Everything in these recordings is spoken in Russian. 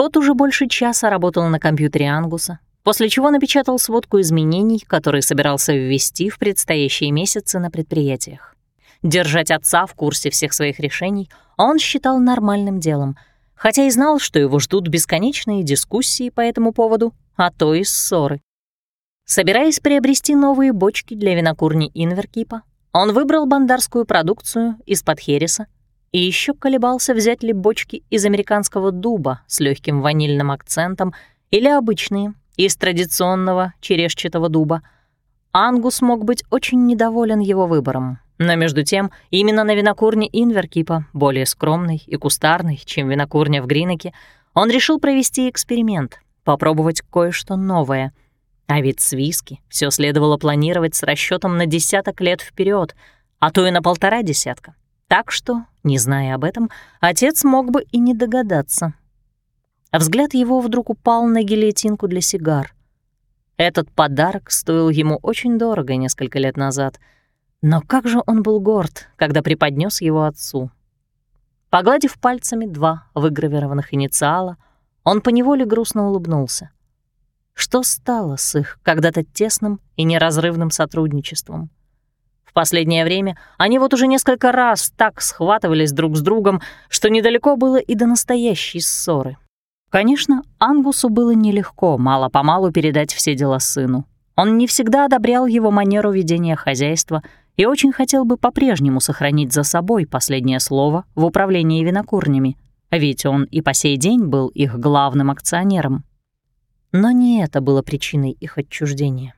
Скотт уже больше часа работал на компьютере Ангуса, после чего напечатал сводку изменений, которые собирался ввести в предстоящие месяцы на предприятиях. Держать отца в курсе всех своих решений он считал нормальным делом, хотя и знал, что его ждут бесконечные дискуссии по этому поводу, а то и ссоры. Собираясь приобрести новые бочки для винокурни Инверкипа, он выбрал бандарскую продукцию из-под хереса и еще колебался, взять ли бочки из американского дуба с легким ванильным акцентом или обычные, из традиционного черешчатого дуба. Ангус мог быть очень недоволен его выбором, но между тем именно на винокурне Инверкипа, более скромной и кустарной, чем винокурня в Гринеке, он решил провести эксперимент, попробовать кое-что новое — а ведь с виски все следовало планировать с расчетом на десяток лет вперед, а то и на полтора десятка. Так что, не зная об этом, отец мог бы и не догадаться. А взгляд его вдруг упал на гильотинку для сигар. Этот подарок стоил ему очень дорого несколько лет назад. Но как же он был горд, когда преподнес его отцу. Погладив пальцами два выгравированных инициала, он поневоле грустно улыбнулся. Что стало с их когда-то тесным и неразрывным сотрудничеством? В последнее время они вот уже несколько раз так схватывались друг с другом, что недалеко было и до настоящей ссоры. Конечно, Ангусу было нелегко мало-помалу передать все дела сыну. Он не всегда одобрял его манеру ведения хозяйства и очень хотел бы по-прежнему сохранить за собой последнее слово в управлении винокурнями, ведь он и по сей день был их главным акционером. Но не это было причиной их отчуждения.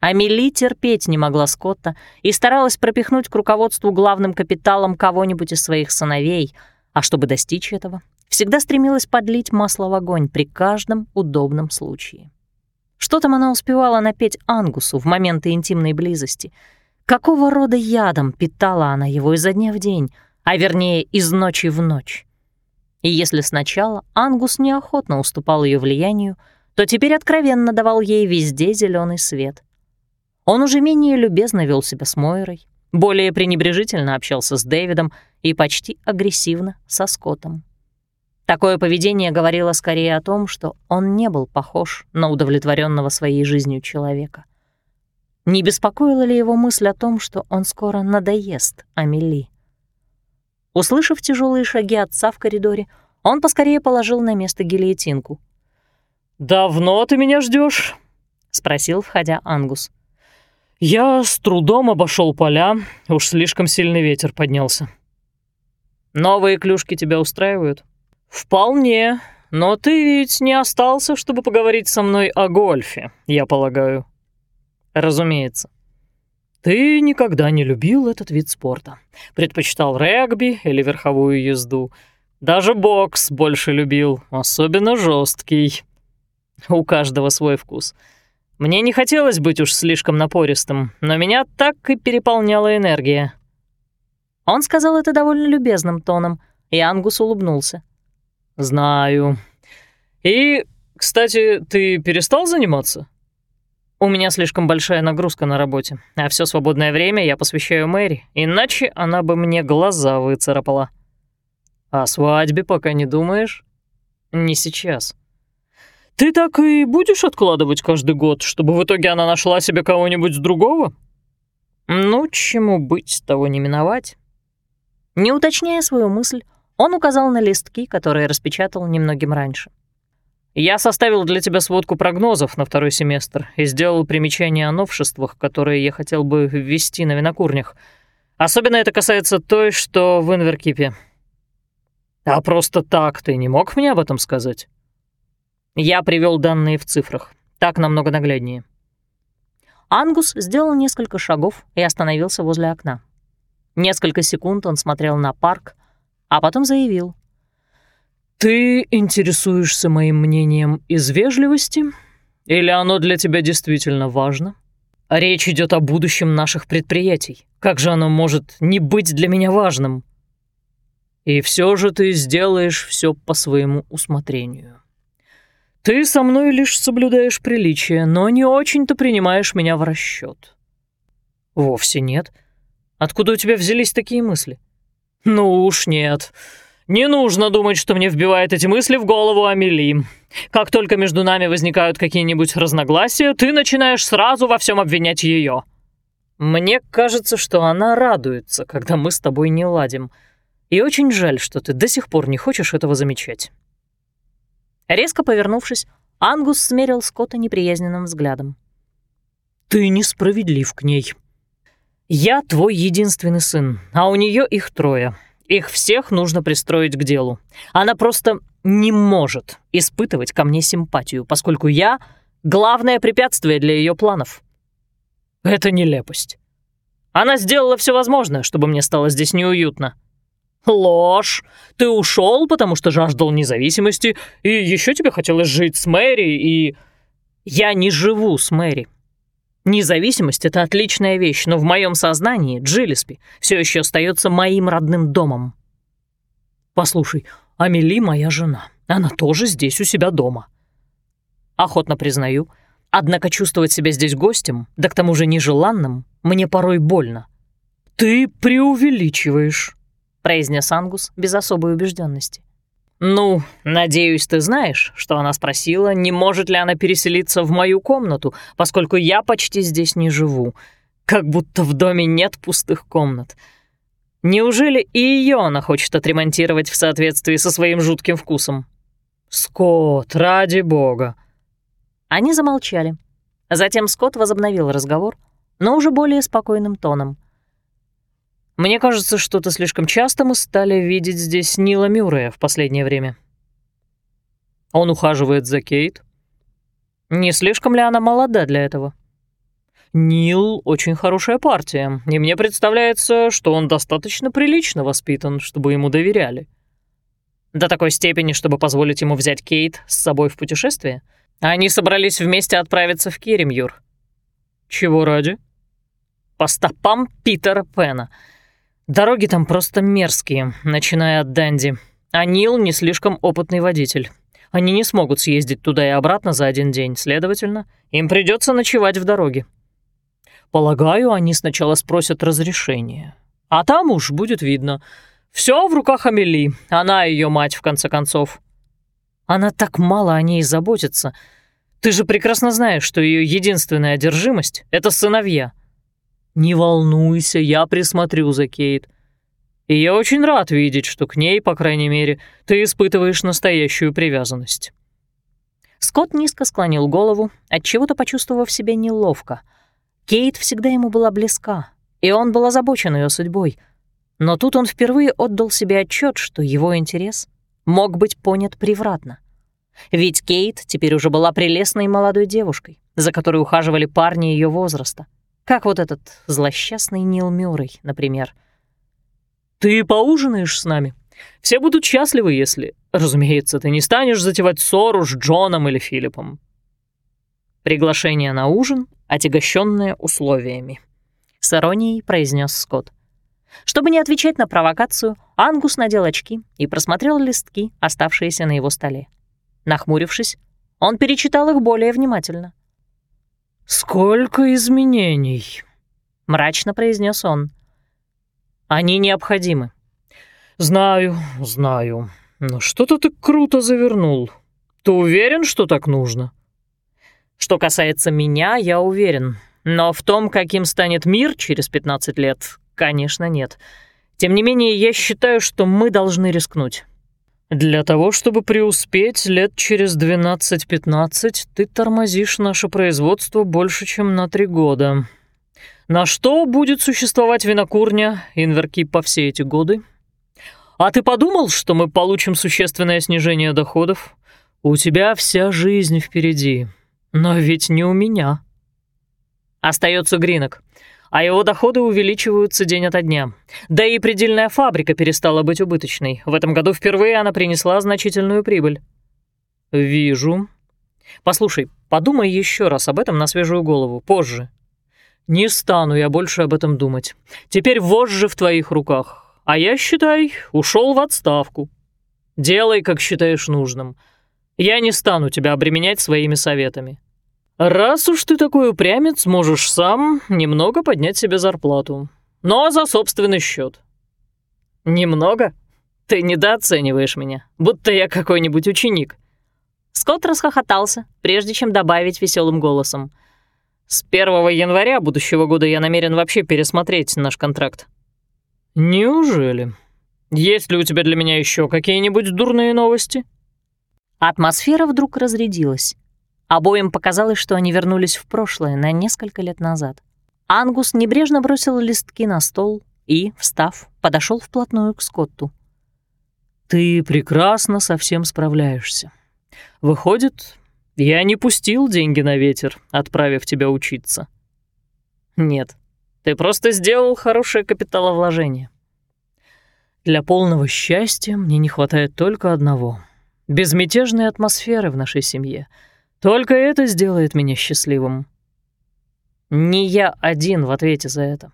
Амели терпеть не могла Скотта и старалась пропихнуть к руководству главным капиталом кого-нибудь из своих сыновей, а чтобы достичь этого, всегда стремилась подлить масло в огонь при каждом удобном случае. Что там она успевала напеть Ангусу в моменты интимной близости? Какого рода ядом питала она его изо дня в день, а вернее из ночи в ночь? И если сначала Ангус неохотно уступал ее влиянию, то теперь откровенно давал ей везде зеленый свет. Он уже менее любезно вел себя с Мойрой, более пренебрежительно общался с Дэвидом и почти агрессивно со Скоттом. Такое поведение говорило скорее о том, что он не был похож на удовлетворенного своей жизнью человека. Не беспокоила ли его мысль о том, что он скоро надоест Амели? Услышав тяжелые шаги отца в коридоре, он поскорее положил на место гильотинку — «Давно ты меня ждешь? спросил, входя Ангус. «Я с трудом обошел поля, уж слишком сильный ветер поднялся». «Новые клюшки тебя устраивают?» «Вполне, но ты ведь не остался, чтобы поговорить со мной о гольфе, я полагаю». «Разумеется». «Ты никогда не любил этот вид спорта. Предпочитал регби или верховую езду. Даже бокс больше любил, особенно жесткий. У каждого свой вкус. Мне не хотелось быть уж слишком напористым, но меня так и переполняла энергия. Он сказал это довольно любезным тоном, и Ангус улыбнулся. «Знаю. И, кстати, ты перестал заниматься?» «У меня слишком большая нагрузка на работе, а все свободное время я посвящаю Мэри, иначе она бы мне глаза выцарапала». «О свадьбе пока не думаешь?» «Не сейчас. Ты так и будешь откладывать каждый год, чтобы в итоге она нашла себе кого-нибудь другого? Ну, чему быть, того не миновать. Не уточняя свою мысль, он указал на листки, которые распечатал немногим раньше. «Я составил для тебя сводку прогнозов на второй семестр и сделал примечания о новшествах, которые я хотел бы ввести на винокурнях. Особенно это касается той, что в Инверкипе. А просто так ты не мог мне об этом сказать?» Я привел данные в цифрах. Так намного нагляднее. Ангус сделал несколько шагов и остановился возле окна. Несколько секунд он смотрел на парк, а потом заявил. «Ты интересуешься моим мнением из вежливости? Или оно для тебя действительно важно? Речь идет о будущем наших предприятий. Как же оно может не быть для меня важным? И все же ты сделаешь все по своему усмотрению». Ты со мной лишь соблюдаешь приличие, но не очень-то принимаешь меня в расчет. Вовсе нет. Откуда у тебя взялись такие мысли? Ну уж нет. Не нужно думать, что мне вбивает эти мысли в голову Амели. Как только между нами возникают какие-нибудь разногласия, ты начинаешь сразу во всем обвинять ее. Мне кажется, что она радуется, когда мы с тобой не ладим. И очень жаль, что ты до сих пор не хочешь этого замечать. Резко повернувшись, Ангус смерил Скотта неприязненным взглядом. «Ты несправедлив к ней. Я твой единственный сын, а у нее их трое. Их всех нужно пристроить к делу. Она просто не может испытывать ко мне симпатию, поскольку я — главное препятствие для ее планов. Это нелепость. Она сделала все возможное, чтобы мне стало здесь неуютно. Ложь. Ты ушел, потому что жаждал независимости, и еще тебе хотелось жить с Мэри, и... Я не живу с Мэри. Независимость — это отличная вещь, но в моем сознании Джиллиспи все еще остается моим родным домом. Послушай, Амели моя жена. Она тоже здесь у себя дома. Охотно признаю. Однако чувствовать себя здесь гостем, да к тому же нежеланным, мне порой больно. Ты преувеличиваешь, произнес Ангус без особой убежденности. «Ну, надеюсь, ты знаешь, что она спросила, не может ли она переселиться в мою комнату, поскольку я почти здесь не живу. Как будто в доме нет пустых комнат. Неужели и ее она хочет отремонтировать в соответствии со своим жутким вкусом? Скотт, ради бога!» Они замолчали. Затем Скотт возобновил разговор, но уже более спокойным тоном — мне кажется, что-то слишком часто мы стали видеть здесь Нила Мюррея в последнее время. Он ухаживает за Кейт. Не слишком ли она молода для этого? Нил — очень хорошая партия, и мне представляется, что он достаточно прилично воспитан, чтобы ему доверяли. До такой степени, чтобы позволить ему взять Кейт с собой в путешествие? Они собрались вместе отправиться в Керемьюр. Чего ради? По стопам Питера Пена — Дороги там просто мерзкие, начиная от Данди. А Нил не слишком опытный водитель. Они не смогут съездить туда и обратно за один день, следовательно, им придется ночевать в дороге. Полагаю, они сначала спросят разрешение. А там уж будет видно. Все в руках Амели, она ее мать, в конце концов. Она так мало о ней заботится. Ты же прекрасно знаешь, что ее единственная одержимость — это сыновья. «Не волнуйся, я присмотрю за Кейт. И я очень рад видеть, что к ней, по крайней мере, ты испытываешь настоящую привязанность». Скотт низко склонил голову, отчего-то почувствовав себя неловко. Кейт всегда ему была близка, и он был озабочен ее судьбой. Но тут он впервые отдал себе отчет, что его интерес мог быть понят превратно. Ведь Кейт теперь уже была прелестной молодой девушкой, за которой ухаживали парни ее возраста — как вот этот злосчастный Нил Мюррей, например. «Ты поужинаешь с нами? Все будут счастливы, если, разумеется, ты не станешь затевать ссору с Джоном или Филиппом». Приглашение на ужин, отягощенное условиями. С иронией произнес Скотт. Чтобы не отвечать на провокацию, Ангус надел очки и просмотрел листки, оставшиеся на его столе. Нахмурившись, он перечитал их более внимательно. «Сколько изменений!» — мрачно произнес он. «Они необходимы». «Знаю, знаю. Но что-то ты круто завернул. Ты уверен, что так нужно?» «Что касается меня, я уверен. Но в том, каким станет мир через 15 лет, конечно, нет. Тем не менее, я считаю, что мы должны рискнуть. Для того, чтобы преуспеть лет через 12-15, ты тормозишь наше производство больше, чем на три года. На что будет существовать винокурня Инверки по все эти годы? А ты подумал, что мы получим существенное снижение доходов? У тебя вся жизнь впереди, но ведь не у меня. Остается Гринок а его доходы увеличиваются день ото дня. Да и предельная фабрика перестала быть убыточной. В этом году впервые она принесла значительную прибыль. Вижу. Послушай, подумай еще раз об этом на свежую голову, позже. Не стану я больше об этом думать. Теперь вожжи в твоих руках. А я, считай, ушел в отставку. Делай, как считаешь нужным. Я не стану тебя обременять своими советами. «Раз уж ты такой упрямец, можешь сам немного поднять себе зарплату. Но за собственный счет. «Немного? Ты недооцениваешь меня, будто я какой-нибудь ученик». Скотт расхохотался, прежде чем добавить веселым голосом. «С 1 января будущего года я намерен вообще пересмотреть наш контракт». «Неужели? Есть ли у тебя для меня еще какие-нибудь дурные новости?» Атмосфера вдруг разрядилась. Обоим показалось, что они вернулись в прошлое на несколько лет назад. Ангус небрежно бросил листки на стол и, встав, подошел вплотную к Скотту. «Ты прекрасно со всем справляешься. Выходит, я не пустил деньги на ветер, отправив тебя учиться». «Нет, ты просто сделал хорошее капиталовложение». «Для полного счастья мне не хватает только одного — безмятежной атмосферы в нашей семье. Только это сделает меня счастливым. Не я один в ответе за это.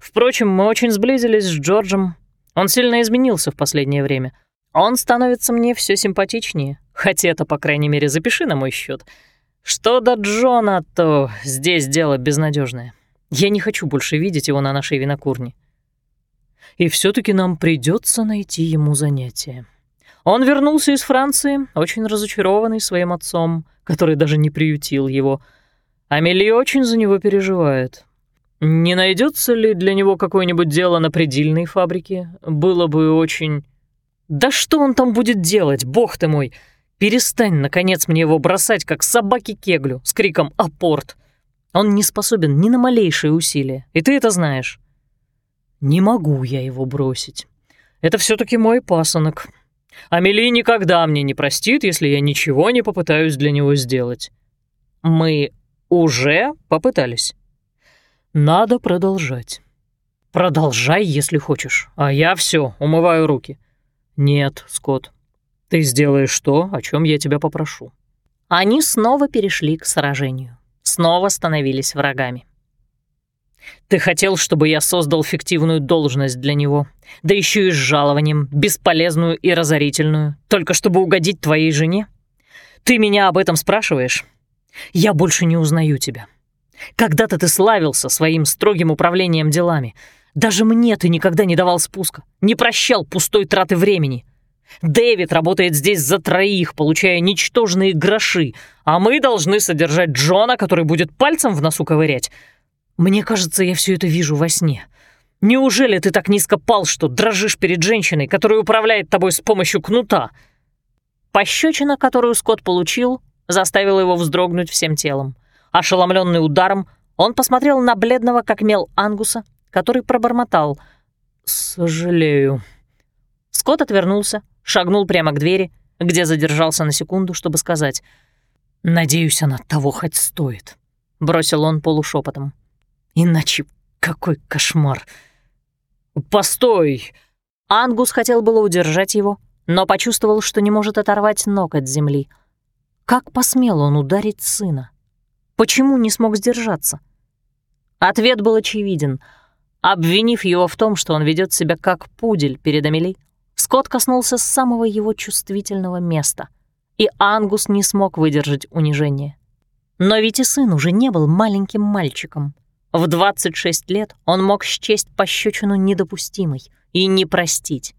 Впрочем, мы очень сблизились с Джорджем. Он сильно изменился в последнее время. Он становится мне все симпатичнее. Хотя это, по крайней мере, запиши на мой счет. Что до Джона, то здесь дело безнадежное. Я не хочу больше видеть его на нашей винокурне. И все таки нам придется найти ему занятие. Он вернулся из Франции, очень разочарованный своим отцом, который даже не приютил его. Амели очень за него переживает. Не найдется ли для него какое-нибудь дело на предельной фабрике? Было бы очень... Да что он там будет делать, бог ты мой! Перестань, наконец, мне его бросать, как собаки кеглю, с криком «Апорт!». Он не способен ни на малейшие усилия, и ты это знаешь. Не могу я его бросить. Это все таки мой пасынок, Амели никогда мне не простит, если я ничего не попытаюсь для него сделать. Мы уже попытались. Надо продолжать. Продолжай, если хочешь, а я все умываю руки. Нет, Скотт, ты сделаешь то, о чем я тебя попрошу. Они снова перешли к сражению. Снова становились врагами. Ты хотел, чтобы я создал фиктивную должность для него, да еще и с жалованием, бесполезную и разорительную, только чтобы угодить твоей жене? Ты меня об этом спрашиваешь? Я больше не узнаю тебя. Когда-то ты славился своим строгим управлением делами. Даже мне ты никогда не давал спуска, не прощал пустой траты времени. Дэвид работает здесь за троих, получая ничтожные гроши, а мы должны содержать Джона, который будет пальцем в носу ковырять. Мне кажется, я все это вижу во сне. Неужели ты так низко пал, что дрожишь перед женщиной, которая управляет тобой с помощью кнута?» Пощечина, которую Скотт получил, заставила его вздрогнуть всем телом. Ошеломленный ударом, он посмотрел на бледного, как мел Ангуса, который пробормотал «Сожалею». Скотт отвернулся, шагнул прямо к двери, где задержался на секунду, чтобы сказать «Надеюсь, она того хоть стоит», — бросил он полушепотом. Иначе какой кошмар. «Постой!» Ангус хотел было удержать его, но почувствовал, что не может оторвать ног от земли. Как посмел он ударить сына? Почему не смог сдержаться? Ответ был очевиден. Обвинив его в том, что он ведет себя как пудель перед Амели, Скотт коснулся самого его чувствительного места, и Ангус не смог выдержать унижение. Но ведь и сын уже не был маленьким мальчиком — в 26 лет он мог счесть пощечину недопустимой и не простить.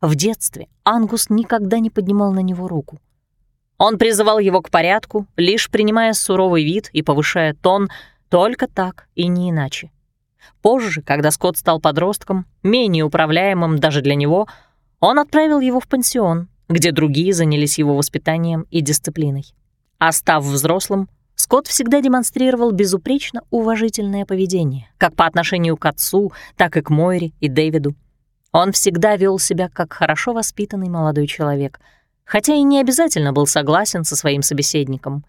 В детстве Ангус никогда не поднимал на него руку. Он призывал его к порядку, лишь принимая суровый вид и повышая тон, только так и не иначе. Позже, когда Скотт стал подростком, менее управляемым даже для него, он отправил его в пансион, где другие занялись его воспитанием и дисциплиной. А став взрослым, Скотт всегда демонстрировал безупречно уважительное поведение, как по отношению к отцу, так и к Мойре и Дэвиду. Он всегда вел себя как хорошо воспитанный молодой человек, хотя и не обязательно был согласен со своим собеседником.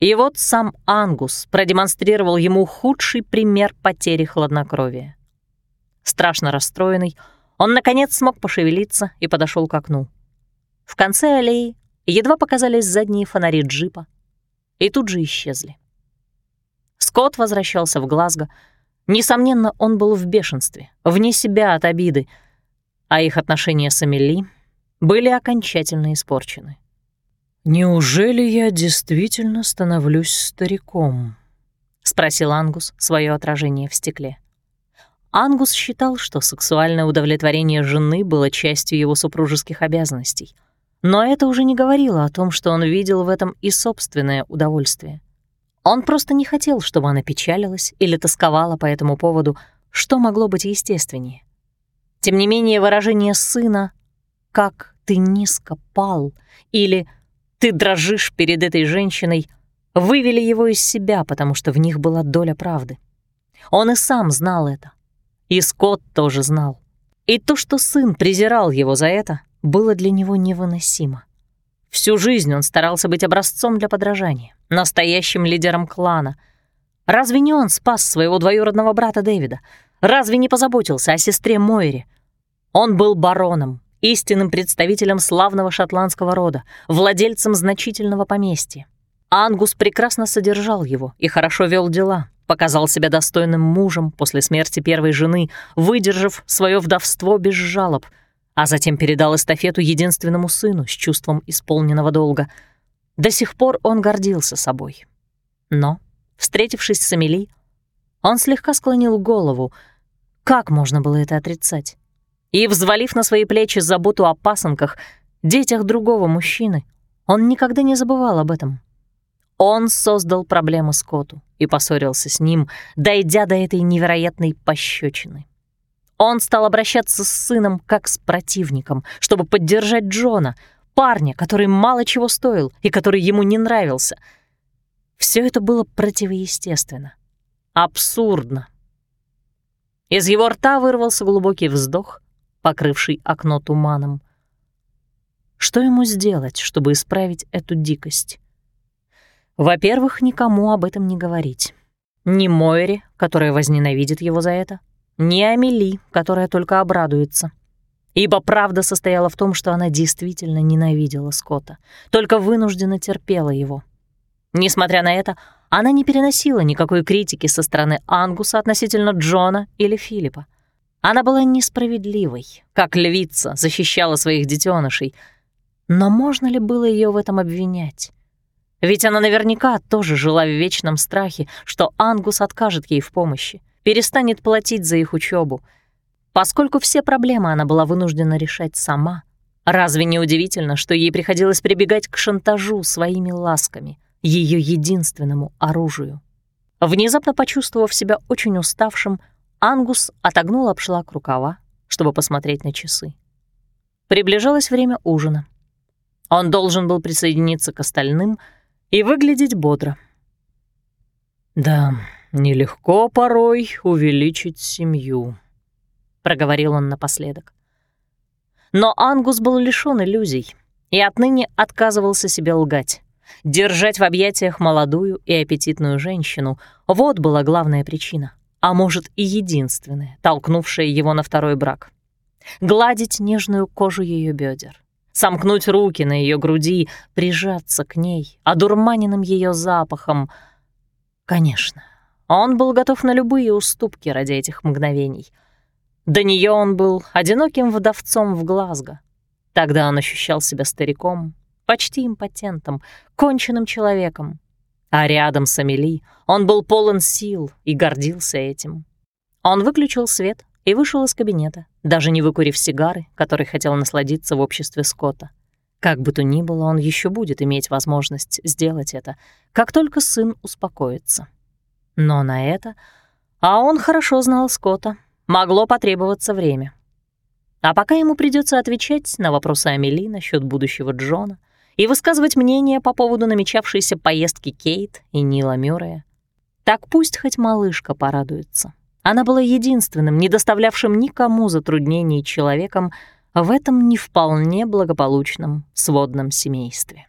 И вот сам Ангус продемонстрировал ему худший пример потери хладнокровия. Страшно расстроенный, он, наконец, смог пошевелиться и подошел к окну. В конце аллеи едва показались задние фонари джипа, и тут же исчезли. Скотт возвращался в Глазго. Несомненно, он был в бешенстве, вне себя от обиды, а их отношения с Амели были окончательно испорчены. «Неужели я действительно становлюсь стариком?» — спросил Ангус свое отражение в стекле. Ангус считал, что сексуальное удовлетворение жены было частью его супружеских обязанностей. Но это уже не говорило о том, что он видел в этом и собственное удовольствие. Он просто не хотел, чтобы она печалилась или тосковала по этому поводу, что могло быть естественнее. Тем не менее, выражение сына «как ты низко пал» или «ты дрожишь перед этой женщиной» вывели его из себя, потому что в них была доля правды. Он и сам знал это. И Скотт тоже знал. И то, что сын презирал его за это, было для него невыносимо. Всю жизнь он старался быть образцом для подражания, настоящим лидером клана. Разве не он спас своего двоюродного брата Дэвида? Разве не позаботился о сестре Мойре? Он был бароном, истинным представителем славного шотландского рода, владельцем значительного поместья. Ангус прекрасно содержал его и хорошо вел дела, показал себя достойным мужем после смерти первой жены, выдержав свое вдовство без жалоб — а затем передал эстафету единственному сыну с чувством исполненного долга. До сих пор он гордился собой. Но, встретившись с Амели, он слегка склонил голову. Как можно было это отрицать? И, взвалив на свои плечи заботу о пасынках, детях другого мужчины, он никогда не забывал об этом. Он создал проблему Скотту и поссорился с ним, дойдя до этой невероятной пощечины. Он стал обращаться с сыном как с противником, чтобы поддержать Джона, парня, который мало чего стоил и который ему не нравился. Все это было противоестественно. Абсурдно. Из его рта вырвался глубокий вздох, покрывший окно туманом. Что ему сделать, чтобы исправить эту дикость? Во-первых, никому об этом не говорить. Ни Мойре, которая возненавидит его за это, ни Амели, которая только обрадуется. Ибо правда состояла в том, что она действительно ненавидела Скотта, только вынужденно терпела его. Несмотря на это, она не переносила никакой критики со стороны Ангуса относительно Джона или Филиппа. Она была несправедливой, как львица защищала своих детенышей. Но можно ли было ее в этом обвинять? Ведь она наверняка тоже жила в вечном страхе, что Ангус откажет ей в помощи перестанет платить за их учебу. Поскольку все проблемы она была вынуждена решать сама, разве не удивительно, что ей приходилось прибегать к шантажу своими ласками, ее единственному оружию? Внезапно почувствовав себя очень уставшим, Ангус отогнул обшлаг рукава, чтобы посмотреть на часы. Приближалось время ужина. Он должен был присоединиться к остальным и выглядеть бодро. «Да, нелегко порой увеличить семью», — проговорил он напоследок. Но Ангус был лишён иллюзий и отныне отказывался себе лгать. Держать в объятиях молодую и аппетитную женщину — вот была главная причина, а может и единственная, толкнувшая его на второй брак. Гладить нежную кожу ее бедер, сомкнуть руки на ее груди, прижаться к ней, одурманенным ее запахом. Конечно, он был готов на любые уступки ради этих мгновений. До нее он был одиноким вдовцом в Глазго. Тогда он ощущал себя стариком, почти импотентом, конченным человеком. А рядом с Амели он был полон сил и гордился этим. Он выключил свет и вышел из кабинета, даже не выкурив сигары, которой хотел насладиться в обществе Скотта. Как бы то ни было, он еще будет иметь возможность сделать это, как только сын успокоится. Но на это, а он хорошо знал Скотта, могло потребоваться время. А пока ему придется отвечать на вопросы Амели насчет будущего Джона и высказывать мнение по поводу намечавшейся поездки Кейт и Нила Мюррея, так пусть хоть малышка порадуется. Она была единственным, не доставлявшим никому затруднений человеком в этом не вполне благополучном сводном семействе.